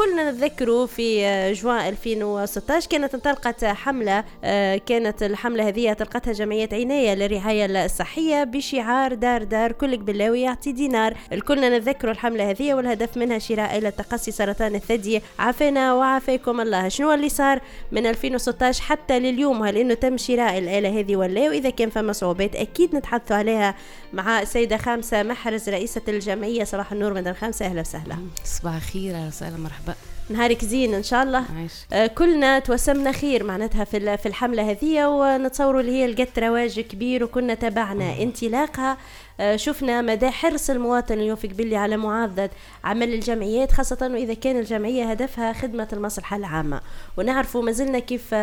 كلنا نتذكروا في آه، جوان 2016 كانت انطلقت حملة آه، كانت الحملة هذه طلقتها جمعية عناية للرعاية الصحية بشعار دار دار كلك بالله يعطي دينار. الكلنا نتذكروا الحملة هذه والهدف منها شراء إلى تقصي سرطان الثدي. عافانا وعافاكم الله. شنو اللي صار من 2016 حتى لليوم؟ هل إنه تم شراء الآلة هذه ولا وإذا كان فما صعوبات أكيد نتحدثوا عليها مع السيدة خامسة محرز رئيسة الجمعية صباح النور مدام خامسة أهلا وسهلا. صباح الخير وسهلا مرحبا. نهارك زين إن شاء الله. آه كلنا توسمنا خير معناتها في في الحملة هذه ونتصوروا اللي هي لقت رواج كبير وكنا تابعنا انطلاقها. شفنا مدى حرص المواطن اليوم في قبلي على معاضدة عمل الجمعيات خاصة وإذا كان الجمعية هدفها خدمة المصلحة العامة. ونعرفوا ما زلنا كيف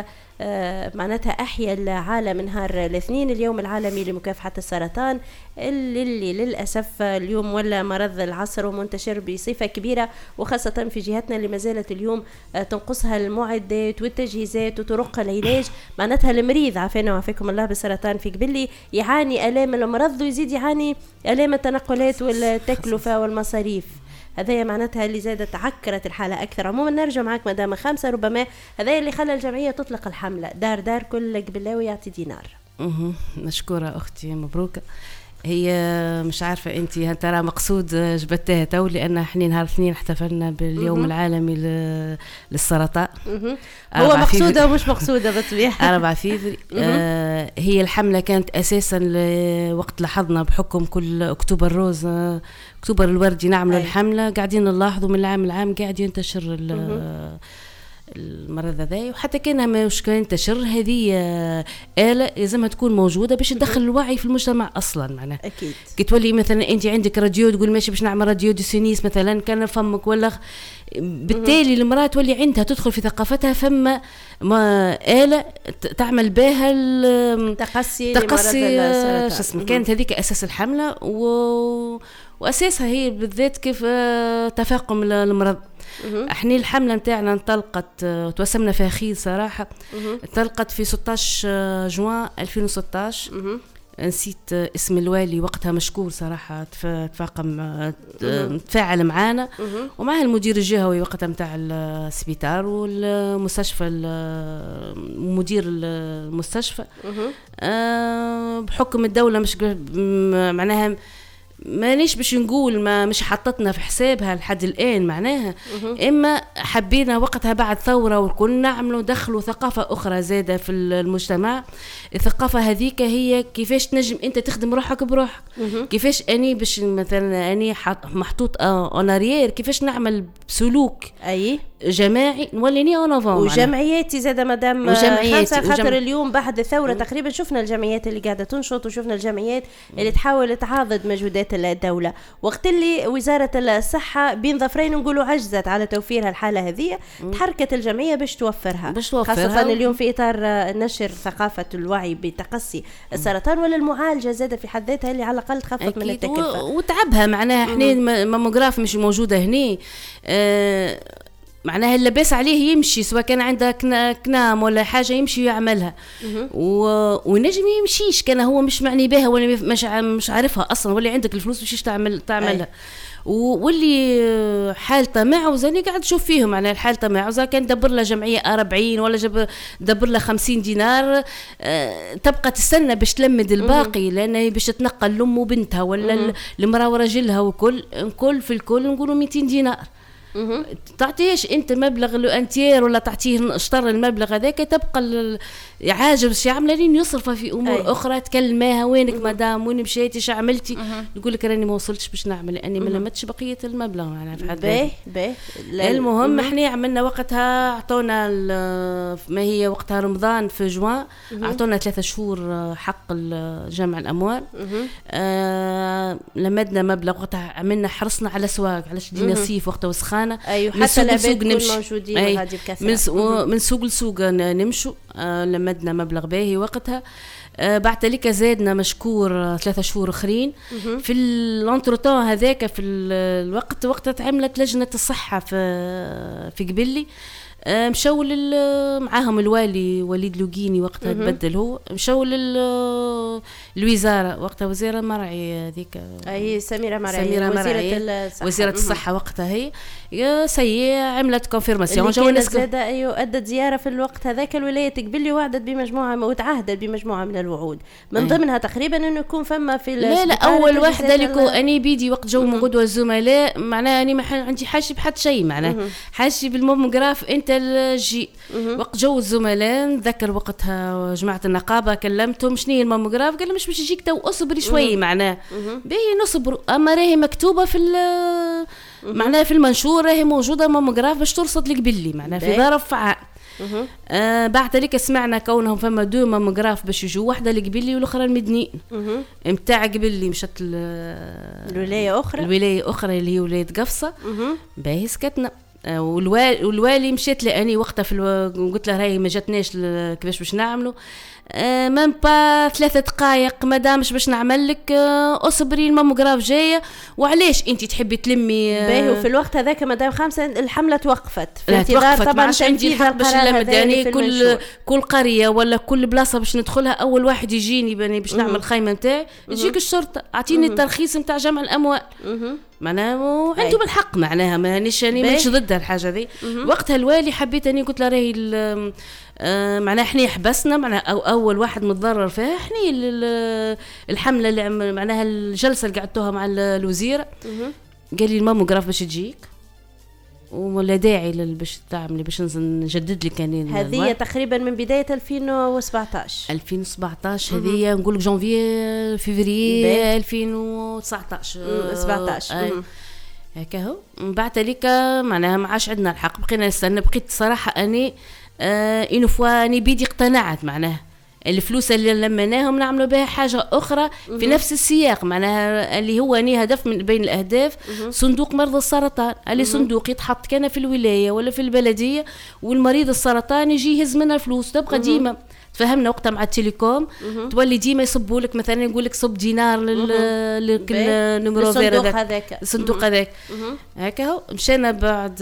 آه معناتها أحيا العالم نهار الاثنين اليوم العالمي لمكافحة السرطان اللي, للأسف اليوم ولا مرض العصر ومنتشر بصفة كبيرة وخاصة في جهتنا اللي ما زالت اليوم آه تنقصها المعدات والتجهيزات وطرق العلاج. معناتها المريض عافانا وعافاكم الله بالسرطان في قبلي يعاني آلام المرض ويزيد يعاني آلام التنقلات والتكلفة والمصاريف. هذايا معناتها اللي زادت عكرت الحالة أكثر. عموما نرجع معك مدام خامسة ربما هذايا اللي خلى الجمعية تطلق الحملة. دار دار كل قبلاوي يعطي دينار. مشكورة أختي مبروكة. هي مش عارفة أنت ترى مقصود جبتها تو لأن إحنا نهار الاثنين احتفلنا باليوم العالمي للسرطان. هو مقصودة ومش مقصودة بالطبيعة أربعة فيفري. آه هي الحملة كانت أساسا وقت لاحظنا بحكم كل octobre rose أكتوبر الوردي نعملوا الحملة. قاعدين نلاحظوا من العام العام قاعد ينتشر المرض هذا وحتى كان مش كان ينتشر هذه آلة لازمها تكون موجودة باش تدخل الوعي في المجتمع أصلا معناها. أكيد. كي تولي مثلا أنت عندك راديو تقول ماشي باش نعمل radio des sinus مثلا كان فمك ولا بالتالي المرأة تولي عندها تدخل في ثقافتها فما ما آلة تعمل بها تقصي تقصي شو اسمه كانت هذيك أساس الحملة و وأساسها هي بالذات كيف تفاقم المرض. إحنا الحملة نتاعنا انطلقت توسمنا فيها خير صراحة. انطلقت في 16 جوان 2016 نسيت اسم الوالي وقتها مشكور صراحة تفاقم تفاعل معانا. ومعها المدير الجهوي وقتها نتاع السبيطار والمستشفى مدير المستشفى. بحكم الدولة مش معناها مانيش باش نقول ما مش حطتنا في حسابها لحد الآن معناها. إما حبينا وقتها بعد ثورة والكل نعملوا دخلوا ثقافه أخرى زادة في المجتمع. الثقافة هذيك هي كيفاش تنجم أنت تخدم روحك بروحك. كيفاش أني باش مثلا أني محطوط اون كيفاش نعمل سلوك أي. جماعي نوليني اون وجمعياتي زاده مدام وجمعياتي خاطر وجم... اليوم بعد الثوره تقريبا شفنا الجمعيات اللي قاعدة تنشط وشفنا الجمعيات اللي تحاول تعاضد مجهودات الدولة. وقت اللي وزارة الصحة بين ظفرين نقولوا عجزت على توفير الحاله هذه تحركت الجمعية باش توفرها. باش توفرها. خاصة اليوم في إطار نشر ثقافة الوعي بتقصي السرطان ولا المعالجه زادة في حد ذاتها اللي على الأقل تخفف من التكلفة. وتعبها معناها. إحنا ماموغراف مش موجودة هنا آه معناها اللباس عليه يمشي سواء كان عنده كنام ولا حاجة يمشي ويعملها و... ونجم يمشيش كان هو مش معني بها ولا مش مش عارفها أصلا ولا عندك الفلوس باش تعمل تعملها. أي. واللي حالته معوزة قاعد تشوف فيهم على حالته معوزة كان دبر له جمعية 40 ولا جب دبر له 50 دينار أه تبقى تستنى باش تلمد الباقي لأن باش تنقل لأم وبنتها ولا المرأة وراجلها وكل الكل في الكل نقولوا 200 دينار. تعطيهش أنت مبلغ لو انتير ولا تعطيه اشتر المبلغ هذاك تبقى عاجب شي عامله لين يصرفها في أمور أي. أخرى. تكلماها وينك مدام؟ وين مشيتي؟ شو عملتي؟ يقول لك راني ما وصلتش باش نعمل لأني ما لمتش بقية المبلغ. معناها في حد باهي باهي. المهم إحنا عملنا وقتها أعطونا ما هي وقتها رمضان في جوان. أعطونا ثلاثة شهور حق جمع الأموال. آه لمدنا مبلغ وقتها عملنا حرصنا على سواق علاش دينا صيف وقتها وسخانه أيوه حتى العباد موجودين أي بكثره من, من سوق لسوق نمشوا آه لمدنا مبلغ باهي وقتها. آه بعد ذلك زادنا مشكور ثلاثة شهور أخرين. في ال entre-temps هذاك في الوقت وقت تعملت لجنة الصحة في في قبلي. آه، مشاو لل- معاهم الوالي وليد لوقيني وقتها تبدل هو. مشاو لل- الوزاره وقتها وزيرة مرعي هذيك. هي سميرة مرعي سميرة وزيرة مرعي الصحة. وزيرة. الصحة وقتها هي. يا سي عملت confirmation جاو الناس زادة أيوة أدت زيارة في الوقت هذاك الولاية تقبلي وعدت بمجموعة وتعهدت بمجموعة من الوعود. من. ضمنها تقريبا أنه يكون فما في لا لا أول واحدة كو أني بيدي وقت جو من غدوة الزملاء معناها أني ما عندي حاجة بحد شيء معناها حاجة بال mammographe أنت الجي. وقت جو الزملاء نذكر وقتها جماعة النقابة كلمتهم شنو هي ال mammographe؟ قال لهم مش باش يجيك تو اصبري شوي معناه. باهي نصبر. أما راهي مكتوبة في معناها في المنشور راهي موجودة mammographe باش ترصد لك باللي معناها في. ظرف عام آه بعد ذلك سمعنا كونهم فما deux mammographes باش يجوا واحدة القبلي والأخرى المدنيين مهم. متاع قبلي مشت ال- الولاية أخرى. الولاية أخرى اللي هي ولاية قفصة. باهي سكتنا. والوالي, والوالي مشيت لأني وقتها في ألو... قلت له راهي ما جاتناش كيفاش باش نعملوا آه même pas ثلاثة دقائق مادامش باش نعمل لك آه أصبري ال mammographe جاية. وعلاش انت تحبي تلمي آه، باهي وفي الوقت هذاك مدام خمسة الحملة توقفت. في ما طبعا عندي الحق باش يعني كل. كل قرية ولا كل بلاصة باش ندخلها أول واحد يجيني باش نعمل الخيمه نتاعي. تجيك الشرطة أعطيني الترخيص نتاع جمع الأموال. معناها وعندهم الحق معناها مانيش اني باهي. مانيش ضد الحاجة ذي. وقتها الوالي حبيت أني قلت له راهي آه، معناها إحنا حبسنا معناها أو أول واحد متضرر فيها إحنا ال- الحملة اللي معناها الجلسة اللي قعدتوها مع ال- الوزيره مهم. قال لي ال mammographe باش تجيك. ولا داعي باش تعملي باش نجدد لك يعني هذه. تقريبا من بداية 2017 2017 هذه نقول لك جانفي فيفري باهي. 2019 مم، 17 آه، مهم. هكا هو. من بعد هذيك معناها ما عادش عندنا الحق. بقينا نستنى بقيت صراحة أني آه une fois أني بيدي اقتنعت معناها. الفلوس اللي لمناهم نعملوا بها حاجة أخرى في نفس السياق معناها اللي هو أني هدف من بين الأهداف. صندوق مرضى السرطان اللي صندوق يتحط كان في الولاية ولا في البلدية والمريض السرطان يجي يهز منها الفلوس تبقى ديما. تفهمنا وقتها مع التليكوم. تولي ديما يصبوا لك مثلا يقول لك صب دينار لكل. نمرو فير هذاك. الصندوق هذاك. هكا هو. مشينا بعد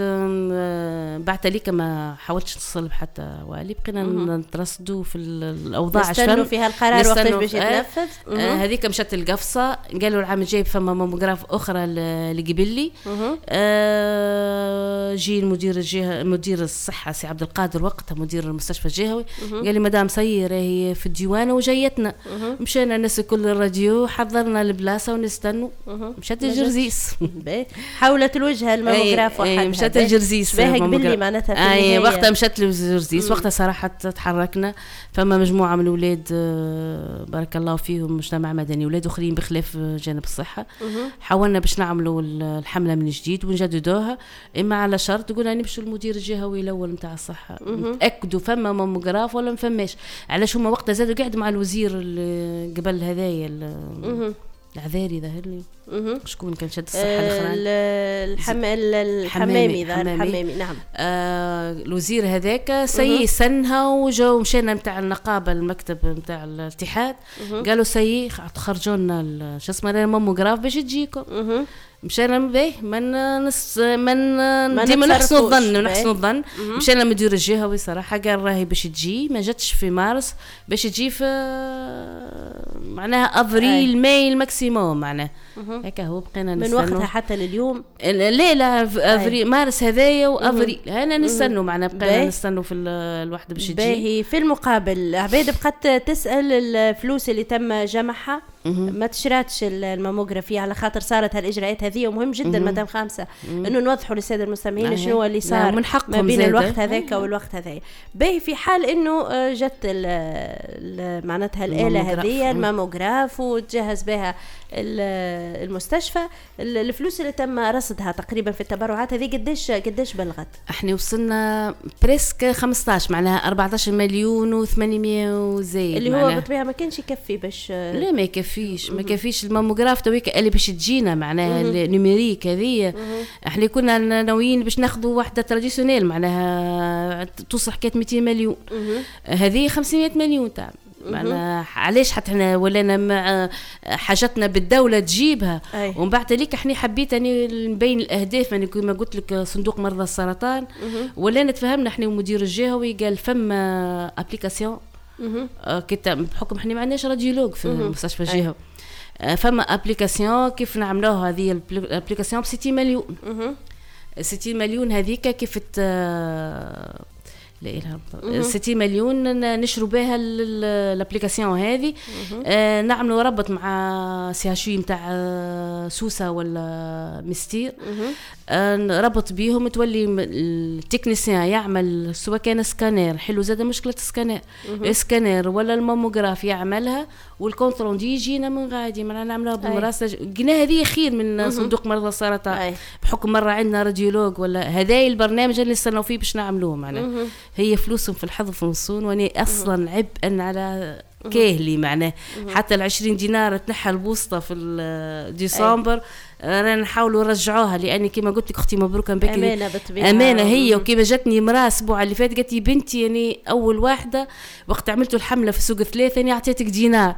بعد تليك ما حاولتش نتصل بحتى والي. بقينا نترصدوا في ال- الأوضاع نستنوا. فيها القرار وقتاش باش يتنفذ. هذيك مشات القفصة. قالوا العام الجاي فما mammographe أخرى ل- اللي قبلي مهم. آه، جي المدير الجهه مدير الصحة سي عبد القادر وقتها مدير المستشفى الجهوي. قال لي مدام سي راهي في الديوانه وجايتنا. مشينا الناس كل الراديو حضرنا البلاصة ونستنوا. مشات الجرزيس. باهي. حولت الوجهة ال mammographe وحدها. مشات. الجرزيس باهي. قبلي معناتها أي. وقتها مشات الجرزيس. وقتها صراحة تحركنا. فما مجموعة من الاولاد آه، بارك الله فيهم مجتمع مدني أولاد آخرين بخلاف جانب الصحة. حاولنا باش نعملوا ال- الحملة من جديد ونجددوها. إما على شرط قلنا نمشوا المدير الجهوي الأول نتاع الصحة. نتأكدوا فما mammographe ولا ما فماش علاش هما وقتها زادوا قاعد مع الوزير اللي قبل هذايا ال- العذاري ظهر لي. شكون كان شد الصحة آه، الاخران ال- الحم... ال- حمامي، الحمامي ظهر حمامي. الحمامي نعم. آه الوزير هذاك سي سنها وجاو مشينا نتاع النقابة المكتب نتاع الاتحاد. قالوا سي خرجوا لنا شو اسمه ال mammographe باش تجيكم. مشينا به من نس من ديما نحسن. الظن نحسن. الظن. مشينا مدير الجهوي صراحة قال راهي باش تجي ما جاتش في مارس باش تجي في معناها أفريل ماي ال maximum معناها. هكا هو بقينا من نستنوا. وقتها حتى لليوم؟ لا لا أفريل مارس هذايا وأفريل. أنا نستنوا معنا بقينا. نستنوا في ال- الوحده باش تجي. باهي. في المقابل عبيد بقت تسأل الفلوس اللي تم جمعها؟ ما تشراتش ال mammographie على خاطر صارت هالإجراءات هذه ومهم جدا مدام خامسة إنه نوضحوا للسادة المستمعين أيه. شنو اللي لا، صار ومن حقهم ما بين. الوقت هذاك والوقت هذايا باهي في حال إنه آه، جت معناتها الآلة. هذه. ال mammographe وتجهز بها ال- المستشفى ال- الفلوس اللي تم رصدها تقريبا في التبرعات هذه قديش قديش بلغت إحنا وصلنا presque 15 معناها 14 مليون و800 وزايد اللي هو. بالطبيعة ما كانش يكفي باش آه، لا ما يكفيش ما يكفيش ال mammographe تويك اللي باش تجينا معناها ال numérique هذه إحنا كنا ناويين باش ناخذوا واحدة traditionnelle معناها توصل حكاية 200 مليون. هذه 500 مليون تاع. معنا علاش حتى إحنا ولينا مع حاجتنا بالدولة تجيبها. أي. ومن بعد ليك إحنا حبيت أني نبين الأهداف. يعني كما قلت لك صندوق مرضى السرطان. ولينا تفهمنا إحنا ومدير الجهوي قال فما application آه، كتاب بحكم إحنا ما عندناش radiologue في مستشفى أي. الجهوي آه، فما application كيف نعملوها؟ هذه ال application ب 60 مليون. 60 مليون هذيك كيف ت... لا اله الا الله 60 مليون نشروا بها ال- ال- ال application هذه. آه نعملوا ربط مع CH نتاع آه، سوسة ولا منستير. آه نربط بيهم تولي ال technicienne يعمل سواء كان سكانير حلو زاد مشكلة سكانير سكانير ولا ال mammographe يعملها وال compte rendu يجينا من غادي معنا نعملها بالمراسله قلنا هذه خير من صندوق مرضى السرطان. بحكم مرة عندنا radiologue ولا هذا البرنامج اللي استنوا فيه باش نعملوه معناها. هي فلوسهم في الحفظ والصون واني أصلا عبء على كاهلي معناه. حتى ال 20 دينار تنحى البوسطة في ديسمبر رانا نحاولوا نرجعوها لأني كما قلت لك أختي مبروك بكري. أمانة بالطبيعة. أمانة هي مم. وكيما جاتني مراه الأسبوع اللي فات قالت لي بنتي يعني أول واحدة. وقت عملتوا الحملة في سوق ثلاثة اني أعطيتك دينار.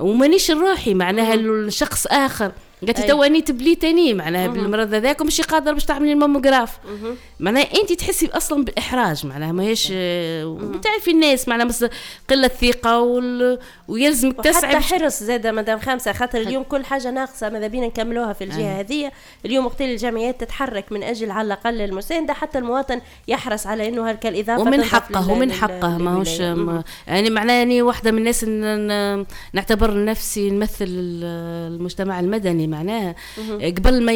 ومانيش نروحي معناها الشخص آخر. قالت لي. تو أني تبليت اني معناها بالمرض هذاك ومش قادر باش تعملي ال mammographe. معناها أنت تحسي أصلا بالإحراج معناها ماهيش بتعرفي الناس معناها بس قلة ثقه وال... ويلزمك تسعى حتى حرص زاد مدام خمسة خاطر اليوم كل حاجة ناقصة ماذا بينا نكملوها في الجهة هذه. اليوم وقت الجمعيات تتحرك من أجل على الأقل المساندة حتى المواطن يحرص على أنه هلك الإضافة ومن حقه ومن حقه ماهوش. ما- يعني معناه أني واحدة من الناس نعتبر نفسي نمثل ال- المجتمع المدني معناها قبل ما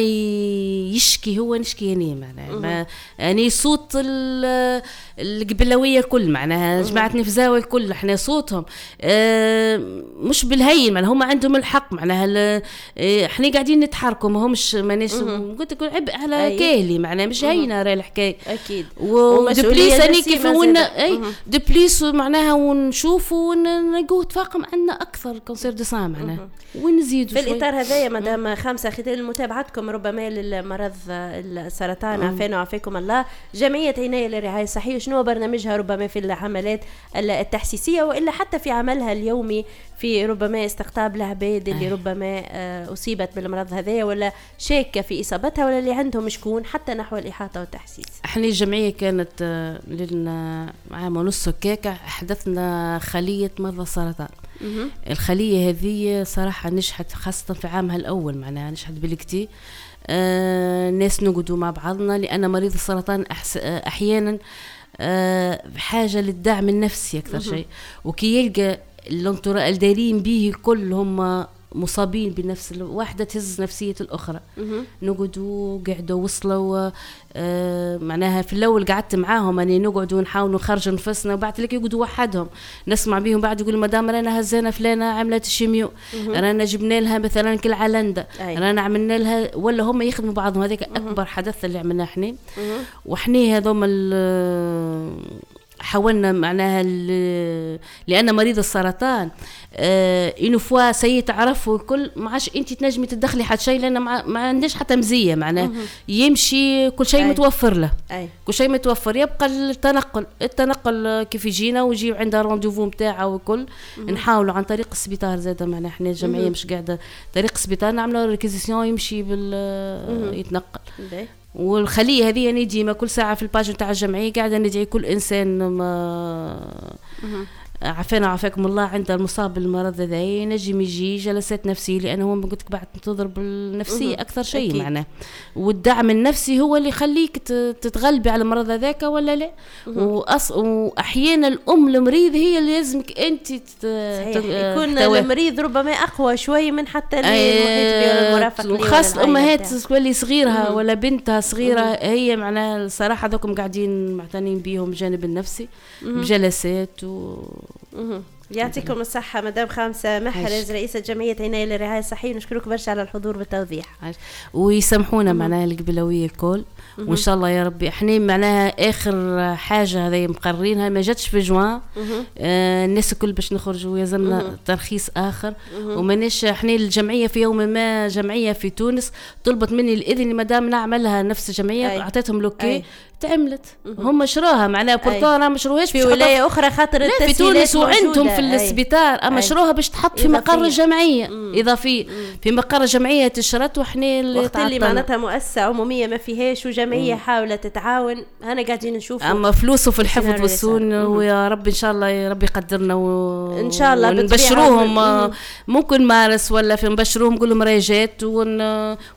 يشكي هو نشكي أني معناها. ما يعني صوت ال- القبلوية كل معناها جماعة نفزاوي الكل إحنا صوتهم. آه، مش بالهين معناها هم عندهم الحق معناها آه، إحنا قاعدين نتحركوا ما همش مانيش قلت لك عبء على أي. كاهلي معناها مش هينة راهي الحكاية. أكيد. و de plus اني جسيمة كيف أي de plus معناها ونشوفوا ونلقوا تفاقم عندنا أكثر cancer du sein معناها. وين نزيدوا في شوي. الاطار هذايا مدام خمسة خلال متابعتكم ربما للمرض السرطان. عافانا وعافاكم الله. جمعية عناية للرعاية الصحية شنو برنامجها ربما في الحملات التحسيسية وإلا حتى في عملها اليومي في ربما استقطاب العباد اللي ربما آه، أصيبت بالمرض هذايا ولا شاكة في إصابتها ولا اللي عندهم شكون حتى نحو الإحاطة والتحسيس. إحنا الجمعية كانت آه، لنا عام ونص هكاك حدثنا خلية مرضى السرطان. الخلية هذه صراحة نجحت خاصة في عامها الأول معناها نجحت بالكتير آه ناس نقعدوا مع بعضنا لأن مريض السرطان أحس آه أحيانا آه بحاجه للدعم النفسي أكثر شيء. وكي يلقى الدارين به الكل هم مصابين بنفس الواحدة تهز نفسية الأخرى. نقعدوا قعدوا وصلوا آه معناها في الأول قعدت معاهم أني نقعدوا نحاولوا نخرجوا نفسنا وبعد لك يقعدوا وحدهم. نسمع بيهم بعد يقول مدام رانا هزينا فلانة عملت الشيميو رانا جبنا لها مثلا كل علندة أي. رانا عملنا لها ولا هم يخدموا بعضهم. هذاك أكبر حدث اللي عملناه إحنا. وحنا هذوما حاولنا معناها لأن مريض السرطان آه une fois c'est تعرفه الكل ما عادش أنت تنجمي تدخلي حتى شيء لأن ما عندهاش حتى مزية معناها. يمشي كل شيء أي. متوفر له. أي. كل شيء متوفر يبقى التنقل التنقل كيف يجينا ويجي عندها rendez-vous نتاعها وكل. نحاولوا عن طريق السبيطار زاد معناها إحنا الجمعية مش قاعدة. طريق السبيطار نعملوا réquisition يمشي بال يتنقل. باهي. والخلية هذه يعني ديما كل ساعة في الباج نتاع الجمعية قاعدة ندعي كل إنسان ما عافانا وعافاكم الله عند المصاب بالمرض هذا ينجم يجي جلسات نفسية لأنه هو قلت لك بعد تضرب النفسية مهم. أكثر شيء. معناه والدعم النفسي هو اللي يخليك ت- تتغلبي على المرض هذاك ولا لا وأص... وأحيانا الأم المريض هي اللي لازمك أنت تت... صحيح يكون. المريض ربما أقوى شوي من حتى اللي المرافق العائلة الأمهات بتاعه. تولي صغيرها ولا بنتها صغيرة هي معناها الصراحة ذوكم قاعدين معتنين بيهم الجانب النفسي بجلسات و... يعطيكم الصحة مدام خامسة محرز رئيسة جمعية عناية للرعاية الصحية. نشكرك برشا على الحضور بالتوضيح عايش. ويسامحونا معناها القبلوية الكل. وإن شاء الله يا ربي. إحنا معناها آخر حاجة هذه مقررينها ما جاتش في جوان. آه الناس الكل باش نخرجوا يلزمنا ترخيص آخر. وماناش إحنا الجمعية في يوم ما جمعية في تونس طلبت مني الإذن ما دام نعملها نفس الجمعية أي. أعطيتهم لوكي. تعملت هم شروها معناها بورتون راه ما شروهاش في ولاية أخرى خاطر لا في تونس وعندهم. في. السبيطار أما. شروها باش تحط في. مقر الجمعيه إضافية في مقر الجمعيه تشرت وحنا اللي وقت اللي. معناتها مؤسسة عمومية ما فيهاش وجمعية حاولت تتعاون أنا قاعدين نشوف أما فلوسه في الحفظ والسون. ويا رب إن شاء الله يا رب يقدرنا و... إن شاء الله. ونبشروهم مم. ممكن مارس ولا في نبشروهم نقول لهم راجات ون...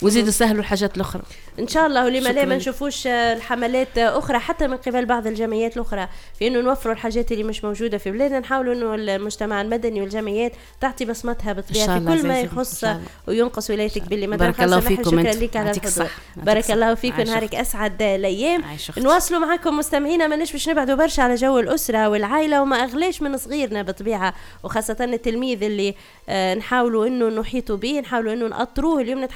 ونزيدوا يسهلوا الحاجات الأخرى إن شاء الله ولما لا. ما نشوفوش الحملات آه، أخرى حتى من قبل بعض الجمعيات الأخرى في إنه نوفروا الحاجات اللي مش موجودة في بلادنا نحاولوا إنه المجتمع المدني والجمعيات تعطي بصمتها بالطبيعه شاء في كل ما يخص. وينقص ولايتك باللي ما بارك الله فيكم شكرا. لك على الحضور بارك. الله فيك عايش ونهارك أسعد الأيام. نواصلوا معكم مستمعينا ماناش باش نبعدوا برشا على جو الأسرة والعائلة وما أغلاش من صغيرنا بالطبيعه وخاصة التلميذ اللي آه، نحاولوا إنه نحيطوا به نحاولوا إنه نأطروه اليوم نتحدث